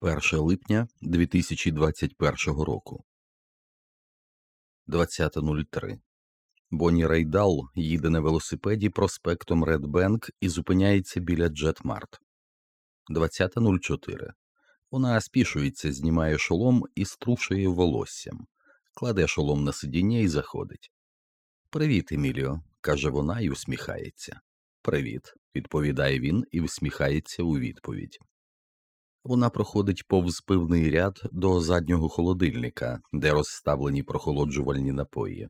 1 липня 2021 року. 20.03. Бонні Рейдал їде на велосипеді проспектом Редбенк і зупиняється біля Джетмарт. 20.04. Вона спішується, знімає шолом і струшує волоссям, кладе шолом на сидіння і заходить. Привіт, Еміліо, каже вона і усміхається. Привіт, відповідає він і всміхається у відповідь. Вона проходить повз пивний ряд до заднього холодильника, де розставлені прохолоджувальні напої,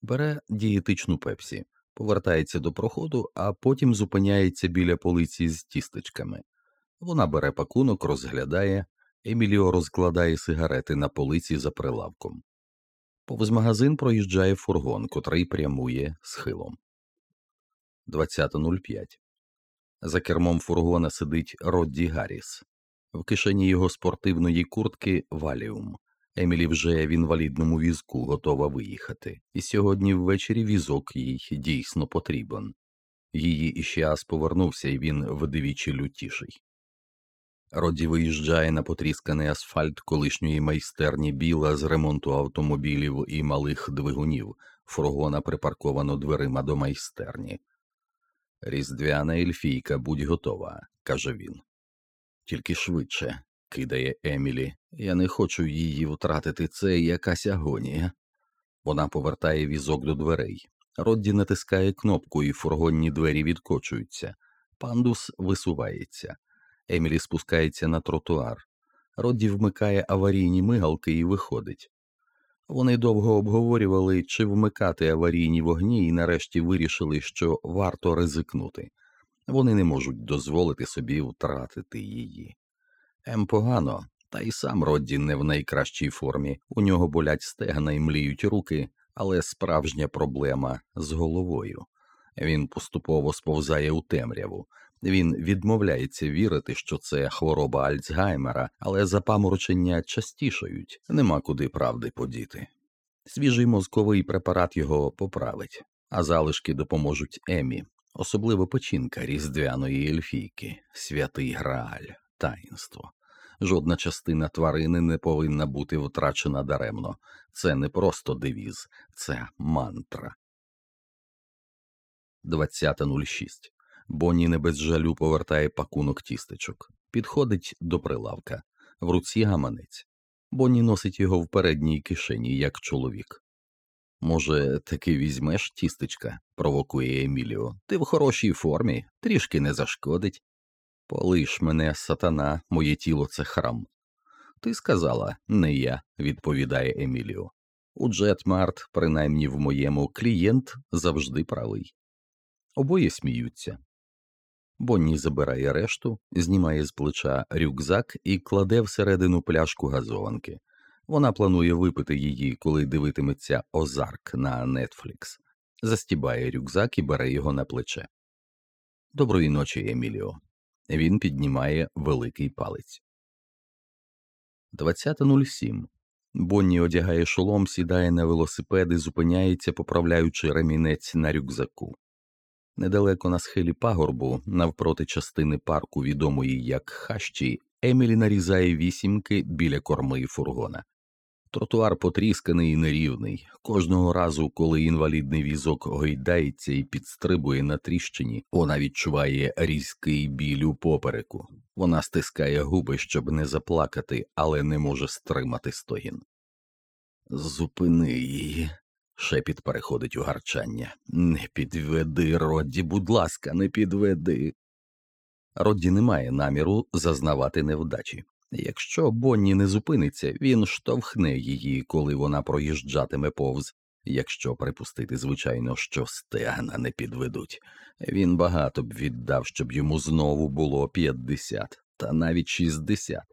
бере дієтичну пепсі, повертається до проходу, а потім зупиняється біля полиці з тістечками. Вона бере пакунок, розглядає, Еміліо розкладає сигарети на полиці за прилавком. Повз магазин проїжджає фургон, котрий прямує схилом. 20.05. За кермом фургона сидить Родді Гарріс. В кишені його спортивної куртки валіум. Емілі вже в інвалідному візку готова виїхати, і сьогодні ввечері візок їй дійсно потрібен. Її іщас повернувся, і він вдвічі лютіший. Роді виїжджає на потрісканий асфальт колишньої майстерні біла з ремонту автомобілів і малих двигунів. Фургона припарковано дверима до майстерні. Різдвяна ельфійка, будь готова, каже він. Тільки швидше, кидає Емілі. Я не хочу її втратити, це якась агонія. Вона повертає візок до дверей. Родді натискає кнопку, і фургонні двері відкочуються. Пандус висувається. Емілі спускається на тротуар. Родді вмикає аварійні мигалки і виходить. Вони довго обговорювали, чи вмикати аварійні вогні, і нарешті вирішили, що варто ризикнути. Вони не можуть дозволити собі втратити її. Ем погано, та й сам Родді не в найкращій формі. У нього болять стегна і мліють руки, але справжня проблема з головою. Він поступово сповзає у темряву. Він відмовляється вірити, що це хвороба Альцгаймера, але запаморочення частішають, нема куди правди подіти. Свіжий мозковий препарат його поправить, а залишки допоможуть Емі, особливо печінка різдвяної ельфійки, святий грааль, таїнство. Жодна частина тварини не повинна бути втрачена даремно. Це не просто девіз, це мантра. 20.06. Бонні не без жалю повертає пакунок тістечок, підходить до прилавка, в руці гаманець. Бонні носить його в передній кишені, як чоловік. Може, таки візьмеш тістечка, провокує Еміліо. Ти в хорошій формі, трішки не зашкодить. Полиш мене, сатана, моє тіло це храм. Ти сказала, не я, відповідає Еміліо. У Джетмарт, принаймні в моєму, клієнт завжди правий. Обоє сміються. Бонні забирає решту, знімає з плеча рюкзак і кладе всередину пляшку газованки. Вона планує випити її, коли дивитиметься Озарк на Нетфлікс. Застібає рюкзак і бере його на плече. Доброї ночі, Еміліо. Він піднімає великий палець. 20.07. Бонні одягає шолом, сідає на велосипед і зупиняється, поправляючи ремінець на рюкзаку. Недалеко на схилі пагорбу, навпроти частини парку, відомої як хащі, Емілі нарізає вісімки біля корми фургона. Тротуар потрісканий і нерівний. Кожного разу, коли інвалідний візок гойдається і підстрибує на тріщині, вона відчуває різкий біль у попереку. Вона стискає губи, щоб не заплакати, але не може стримати стогін. Зупини її. Шепіт переходить у гарчання. Не підведи, Родді, будь ласка, не підведи. Родді не має наміру зазнавати невдачі. Якщо Бонні не зупиниться, він штовхне її, коли вона проїжджатиме повз. Якщо припустити, звичайно, що стегна не підведуть, він багато б віддав, щоб йому знову було п'ятдесят та навіть шістдесят.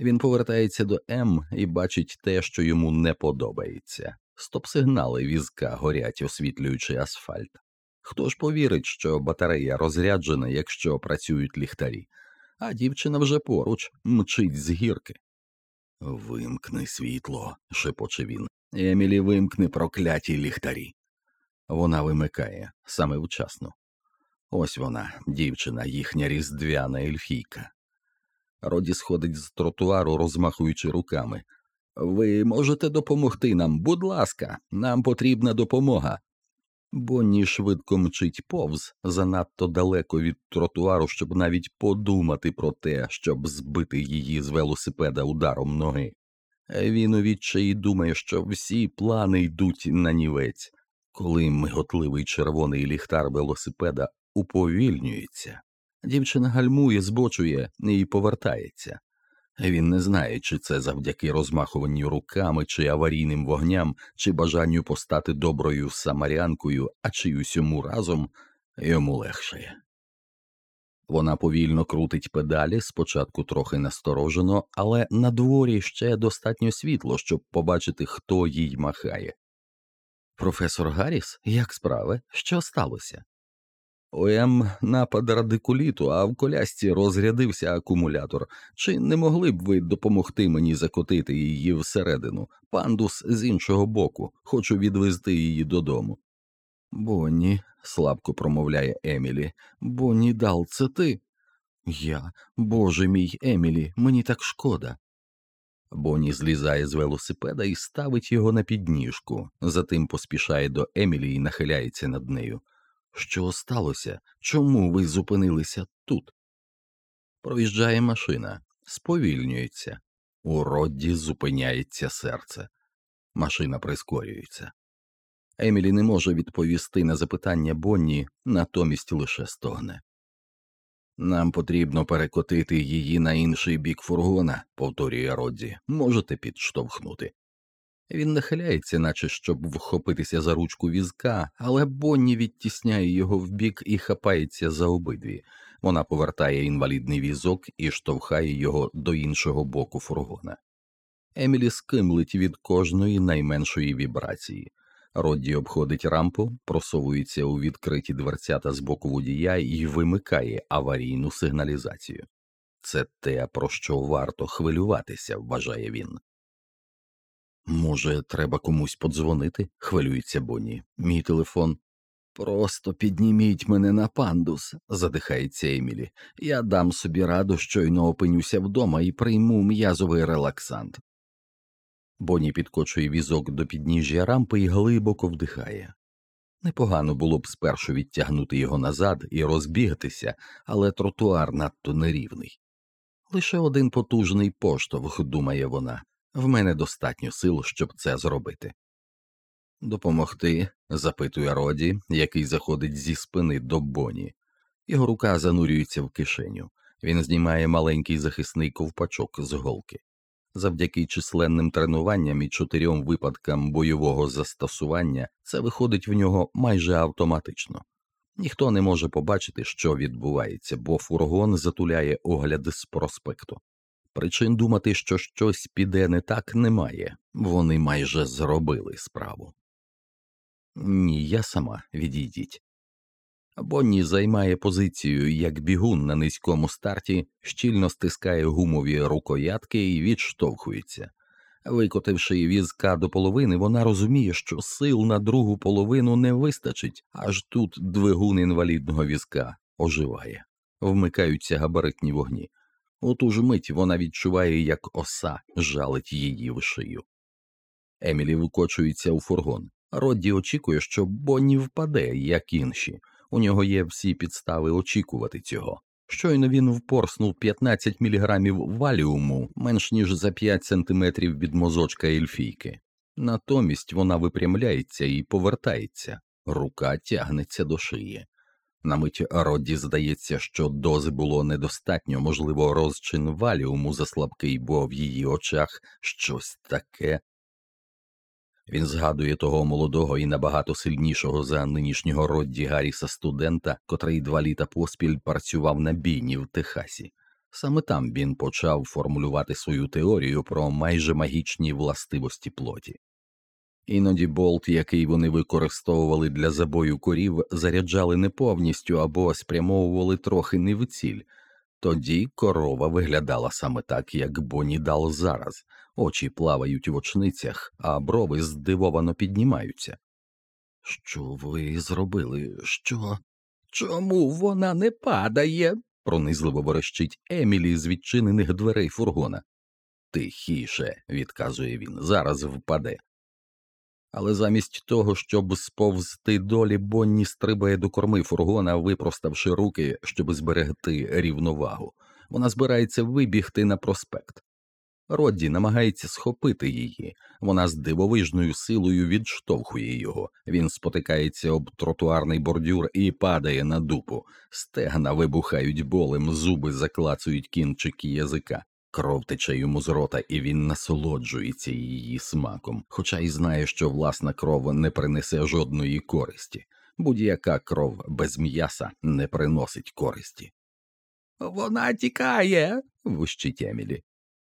Він повертається до М і бачить те, що йому не подобається. Стоп-сигнали візка горять, освітлюючи асфальт. Хто ж повірить, що батарея розряджена, якщо працюють ліхтарі? а дівчина вже поруч мчить з гірки. Вимкни світло, шепоче він. Емілі, вимкни прокляті ліхтарі. Вона вимикає саме вчасно. Ось вона, дівчина, їхня різдвяна ельфійка. Роді сходить з тротуару, розмахуючи руками. Ви можете допомогти нам, будь ласка, нам потрібна допомога. Бонні швидко мчить повз занадто далеко від тротуару, щоб навіть подумати про те, щоб збити її з велосипеда ударом ноги. Він у відчаї думає, що всі плани йдуть на нівець, коли миготливий червоний ліхтар велосипеда уповільнюється. Дівчина гальмує, збочує і повертається. Він не знає, чи це завдяки розмахуванню руками, чи аварійним вогням, чи бажанню постати доброю самарянкою, а чи усьому разом йому легшає. Вона повільно крутить педалі, спочатку трохи насторожено, але на дворі ще достатньо світло, щоб побачити, хто їй махає. Професор Гарріс, як справи? Що сталося? ОМ напад радикуліту, а в колясці розрядився акумулятор. Чи не могли б ви допомогти мені закотити її всередину? Пандус з іншого боку, хочу відвезти її додому. Бонні, слабко промовляє Емілі, Бонні Дал, це ти? Я, боже мій Емілі, мені так шкода. Бонні злізає з велосипеда і ставить його на підніжку, затим поспішає до Емілі і нахиляється над нею. Що сталося? Чому ви зупинилися тут? Проїжджає машина, сповільнюється. У Родді зупиняється серце. Машина прискорюється. Емілі не може відповісти на запитання Бонні, натомість лише стогне. Нам потрібно перекотити її на інший бік фургона, повторює Родді. Можете підштовхнути. Він нахиляється, наче щоб вхопитися за ручку візка, але Бонні відтісняє його вбік і хапається за обидві. Вона повертає інвалідний візок і штовхає його до іншого боку фургона. Емілі скимлить від кожної найменшої вібрації. Родді обходить рампу, просовується у відкриті дверцята з боку водія і вимикає аварійну сигналізацію. Це те, про що варто хвилюватися, вважає він. Може, треба комусь подзвонити? хвилюється Бонні. Мій телефон. Просто підніміть мене на пандус, задихається Емілі. Я дам собі раду, щойно опинюся вдома і прийму м'язовий релаксант. Бонні підкочує візок до підніжжя рампи і глибоко вдихає. Непогано було б спершу відтягнути його назад і розбігтися, але тротуар надто нерівний. Лише один потужний поштовх, думає вона, в мене достатньо сил, щоб це зробити. Допомогти? запитує Роді, який заходить зі спини до Боні. Його рука занурюється в кишеню. Він знімає маленький захисний ковпачок з голки. Завдяки численним тренуванням і чотирьом випадкам бойового застосування це виходить в нього майже автоматично. Ніхто не може побачити, що відбувається, бо фургон затуляє огляди з проспекту. Причин думати, що щось піде не так, немає вони майже зробили справу. Ні, я сама відійдіть. Бонні займає позицію як бігун на низькому старті, щільно стискає гумові рукоятки і відштовхується. Викотивши візка до половини, вона розуміє, що сил на другу половину не вистачить, аж тут двигун інвалідного візка оживає, вмикаються габаритні вогні. У ту ж мить вона відчуває, як оса жалить її в шию. Емілі викочується у фургон. Родді очікує, що Бонні впаде, як інші. У нього є всі підстави очікувати цього. Щойно він впорснув 15 міліграмів валіуму менш ніж за 5 сантиметрів від мозочка ельфійки. Натомість вона випрямляється і повертається, рука тягнеться до шиї. На мить Родді здається, що дози було недостатньо, можливо, розчин валіуму заслабкий, бо в її очах щось таке. Він згадує того молодого і набагато сильнішого за нинішнього Родді Гарріса студента, котрий два літа поспіль працював на бійні в Техасі. Саме там він почав формулювати свою теорію про майже магічні властивості плоті. Іноді болт, який вони використовували для забою корів, заряджали не повністю або спрямовували трохи не в ціль. Тоді корова виглядала саме так, як Бонні дал зараз, очі плавають в очницях, а брови здивовано піднімаються. Що ви зробили? Що? Чому вона не падає? пронизливо верещить Емілі з відчинених дверей фургона. Тихіше, відказує він, зараз впаде. Але замість того, щоб сповзти долі, Бонні стрибає до корми фургона, випроставши руки, щоб зберегти рівновагу. Вона збирається вибігти на проспект. Родді намагається схопити її. Вона з дивовижною силою відштовхує його. Він спотикається об тротуарний бордюр і падає на дупу. Стегна вибухають болем, зуби заклацують кінчики язика. Кров тече йому з рота, і він насолоджується її смаком, хоча й знає, що власна кров не принесе жодної користі. Будь-яка кров без м'яса не приносить користі. Вона тікає. вищить Емілі.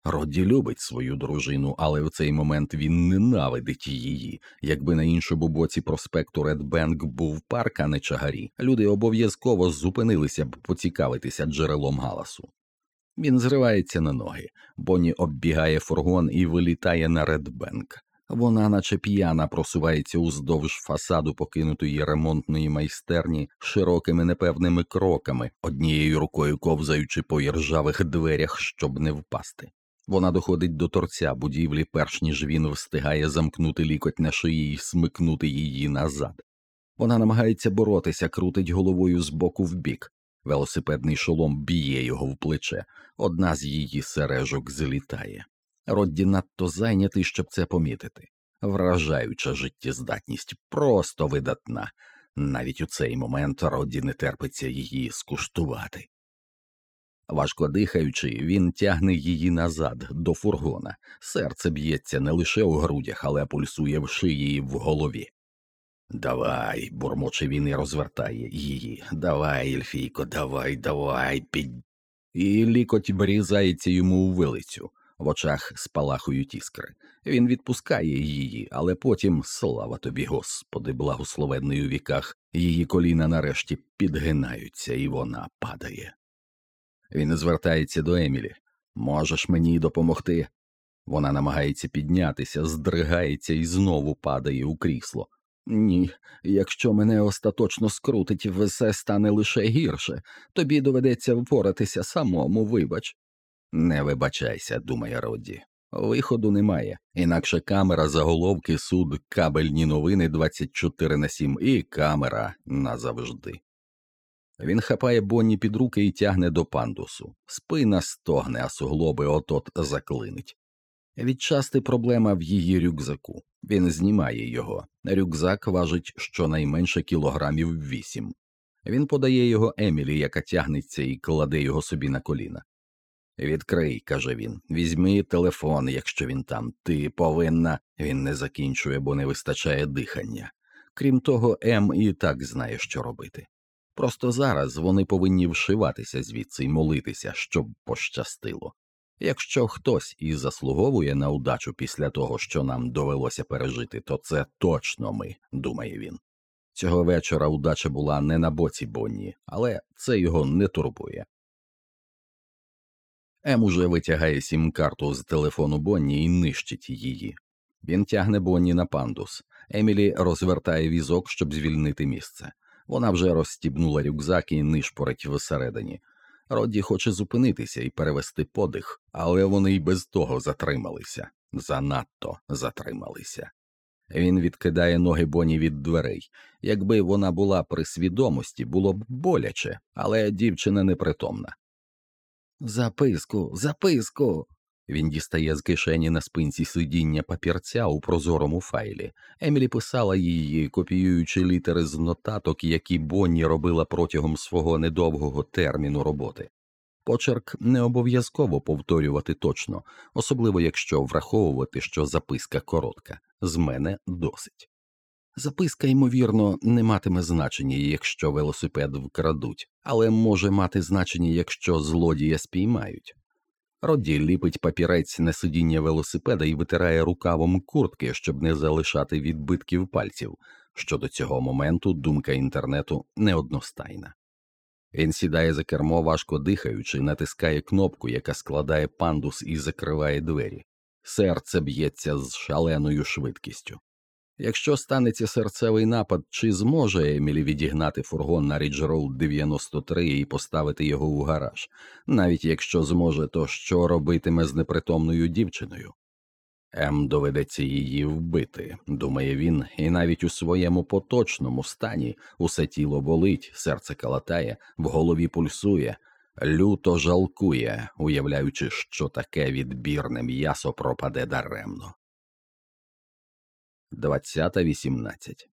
Родді любить свою дружину, але в цей момент він ненавидить її. Якби на іншому боці проспекту Редбенк був парк, а не чагарі, люди обов'язково зупинилися б поцікавитися джерелом галасу. Він зривається на ноги, Бонні оббігає фургон і вилітає на Редбенк. Вона, наче п'яна, просувається уздовж фасаду покинутої ремонтної майстерні широкими непевними кроками, однією рукою ковзаючи по іржавих дверях, щоб не впасти. Вона доходить до торця будівлі, перш ніж він встигає замкнути лікоть на шиї і смикнути її назад. Вона намагається боротися, крутить головою з боку в бік. Велосипедний шолом б'є його в плече, одна з її сережок злітає. Родді надто зайнятий, щоб це помітити. Вражаюча життєздатність, просто видатна. Навіть у цей момент Родді не терпиться її скуштувати. Важко дихаючи, він тягне її назад, до фургона. Серце б'ється не лише у грудях, але пульсує в шиї і в голові. Давай, бурмоче він і розвертає її. Давай, Ельфійко, давай, давай, під. І лікоть врізається йому у вилицю. В очах спалахують іскри. Він відпускає її, але потім, слава тобі, Господи, благословенний у віках, її коліна нарешті підгинаються, і вона падає. Він звертається до Емілі. Можеш мені допомогти? Вона намагається піднятися, здригається і знову падає у крісло. Ні, якщо мене остаточно скрутить, все стане лише гірше, тобі доведеться впоратися самому, вибач. Не вибачайся, думає Родді. Виходу немає, інакше камера заголовки суд кабельні новини 24 на 7 і камера назавжди. Він хапає Бонні під руки і тягне до пандусу. Спина стогне, а суглоби отот заклинить. Відчасти проблема в її рюкзаку. Він знімає його. Рюкзак важить щонайменше кілограмів вісім. Він подає його Емілі, яка тягнеться і кладе його собі на коліна. Відкрий, каже він, візьми телефон, якщо він там. Ти повинна. Він не закінчує, бо не вистачає дихання. Крім того, Ем і так знає, що робити. Просто зараз вони повинні вшиватися звідси і молитися, щоб пощастило. Якщо хтось і заслуговує на удачу після того, що нам довелося пережити, то це точно ми, думає він. Цього вечора удача була не на боці Бонні, але це його не турбує. Ем уже витягає сім карту з телефону Бонні і нищить її. Він тягне Бонні на пандус. Емілі розвертає візок, щоб звільнити місце. Вона вже розстібнула рюкзак і нишпорить всередині. Родді хоче зупинитися і перевести подих, але вони й без того затрималися, занадто затрималися. Він відкидає ноги Боні від дверей. Якби вона була при свідомості, було б боляче, але дівчина непритомна. Записку, записку. Він дістає з кишені на спинці сидіння папірця у прозорому файлі. Емілі писала її, копіюючи літери з нотаток, які Бонні робила протягом свого недовгого терміну роботи. Почерк не обов'язково повторювати точно, особливо якщо враховувати, що записка коротка, з мене досить. Записка, ймовірно, не матиме значення, якщо велосипед вкрадуть, але може мати значення, якщо злодія спіймають. Родді ліпить папірець на сидіння велосипеда і витирає рукавом куртки, щоб не залишати відбитків пальців. Щодо цього моменту думка інтернету неодностайна. Він сідає за кермо, важко дихаючи, натискає кнопку, яка складає пандус і закриває двері. Серце б'ється з шаленою швидкістю. Якщо станеться серцевий напад, чи зможе Емілі відігнати фургон на Рідж Роуд 93 і поставити його у гараж? Навіть якщо зможе, то що робитиме з непритомною дівчиною? Ем доведеться її вбити, думає він, і навіть у своєму поточному стані усе тіло болить, серце калатає, в голові пульсує, люто жалкує, уявляючи, що таке відбірне м'ясо пропаде даремно. 20.18